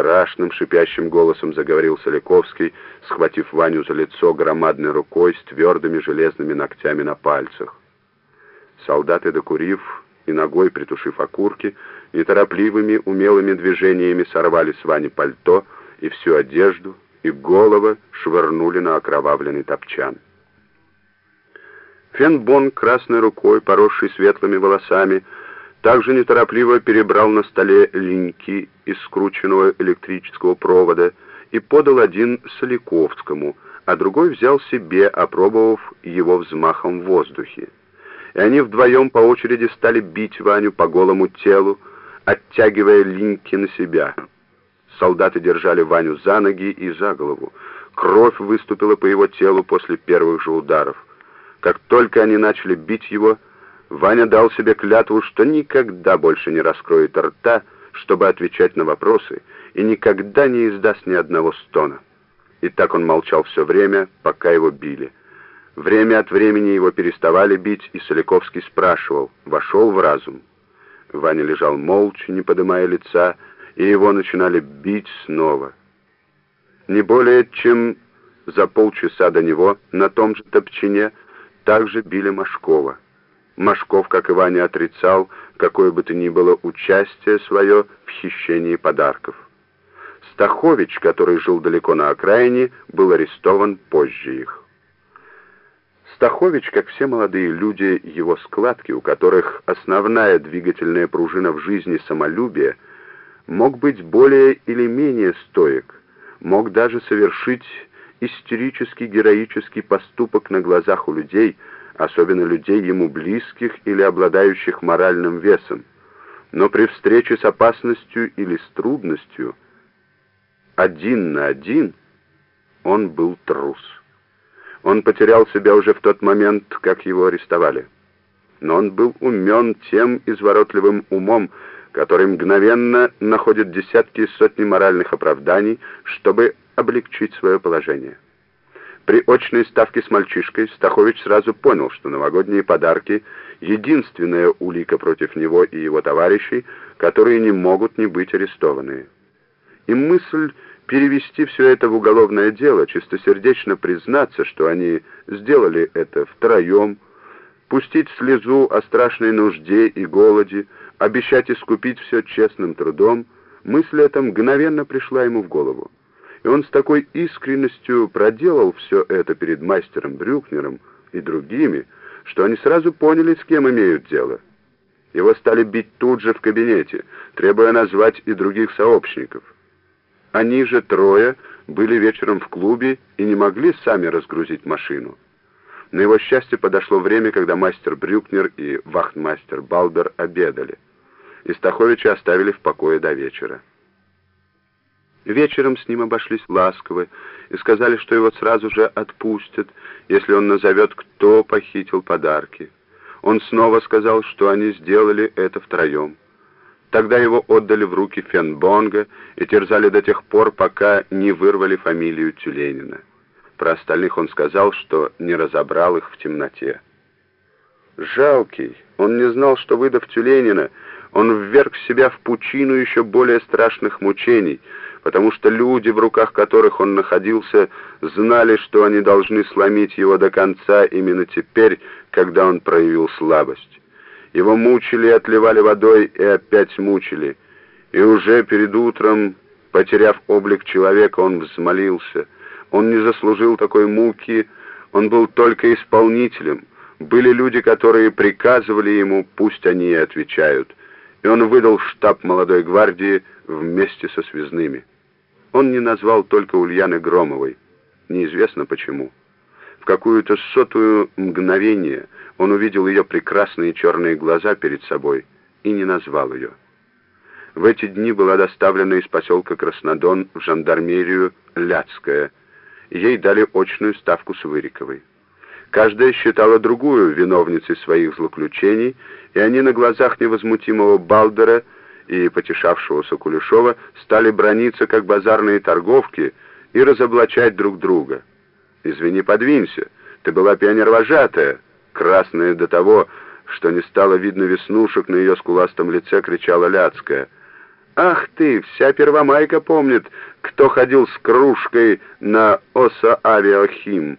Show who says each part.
Speaker 1: Страшным шипящим голосом заговорил Соляковский, схватив Ваню за лицо громадной рукой с твердыми железными ногтями на пальцах. Солдаты, докурив и ногой притушив окурки, неторопливыми умелыми движениями сорвали с Вани пальто и всю одежду, и головы швырнули на окровавленный топчан. Фенбон красной рукой, поросший светлыми волосами, также неторопливо перебрал на столе линьки из скрученного электрического провода и подал один Соляковскому, а другой взял себе, опробовав его взмахом в воздухе. И они вдвоем по очереди стали бить Ваню по голому телу, оттягивая линьки на себя. Солдаты держали Ваню за ноги и за голову. Кровь выступила по его телу после первых же ударов. Как только они начали бить его, Ваня дал себе клятву, что никогда больше не раскроет рта, чтобы отвечать на вопросы, и никогда не издаст ни одного стона. И так он молчал все время, пока его били. Время от времени его переставали бить, и Соляковский спрашивал, вошел в разум. Ваня лежал молча, не поднимая лица, и его начинали бить снова. Не более чем за полчаса до него на том же топчине также били Машкова. Машков, как и Ваня, отрицал какое бы то ни было участие свое в хищении подарков. Стахович, который жил далеко на окраине, был арестован позже их. Стахович, как все молодые люди его складки, у которых основная двигательная пружина в жизни самолюбие, мог быть более или менее стоек, мог даже совершить истерический героический поступок на глазах у людей – особенно людей ему близких или обладающих моральным весом, но при встрече с опасностью или с трудностью, один на один, он был трус. Он потерял себя уже в тот момент, как его арестовали. Но он был умен тем изворотливым умом, который мгновенно находит десятки и сотни моральных оправданий, чтобы облегчить свое положение. При очной ставке с мальчишкой Стахович сразу понял, что новогодние подарки — единственная улика против него и его товарищей, которые не могут не быть арестованы. И мысль перевести все это в уголовное дело, чистосердечно признаться, что они сделали это втроем, пустить слезу о страшной нужде и голоде, обещать искупить все честным трудом, мысль эта мгновенно пришла ему в голову и он с такой искренностью проделал все это перед мастером Брюкнером и другими, что они сразу поняли, с кем имеют дело. Его стали бить тут же в кабинете, требуя назвать и других сообщников. Они же трое были вечером в клубе и не могли сами разгрузить машину. На его счастье подошло время, когда мастер Брюкнер и вахтмастер Балдер обедали. Истаховича оставили в покое до вечера. Вечером с ним обошлись ласково и сказали, что его сразу же отпустят, если он назовет, кто похитил подарки. Он снова сказал, что они сделали это втроем. Тогда его отдали в руки Фенбонга и терзали до тех пор, пока не вырвали фамилию Тюленина. Про остальных он сказал, что не разобрал их в темноте. Жалкий, он не знал, что, выдав Тюленина, он вверг себя в пучину еще более страшных мучений — потому что люди, в руках которых он находился, знали, что они должны сломить его до конца именно теперь, когда он проявил слабость. Его мучили и отливали водой, и опять мучили. И уже перед утром, потеряв облик человека, он взмолился. Он не заслужил такой муки, он был только исполнителем. Были люди, которые приказывали ему, пусть они и отвечают. И он выдал штаб молодой гвардии вместе со связными. Он не назвал только Ульяны Громовой. Неизвестно почему. В какую-то сотую мгновение он увидел ее прекрасные черные глаза перед собой и не назвал ее. В эти дни была доставлена из поселка Краснодон в жандармерию Ляцкая. Ей дали очную ставку с Выриковой. Каждая считала другую виновницей своих злоключений, и они на глазах невозмутимого Балдера и потешавшегося Кулешова стали брониться, как базарные торговки, и разоблачать друг друга. «Извини, подвинься, ты была пионер-вожатая», красная до того, что не стало видно веснушек на ее скуластом лице, кричала Ляцкая. Ах ты, вся Первомайка помнит, кто ходил с кружкой на Осо-Авиахим.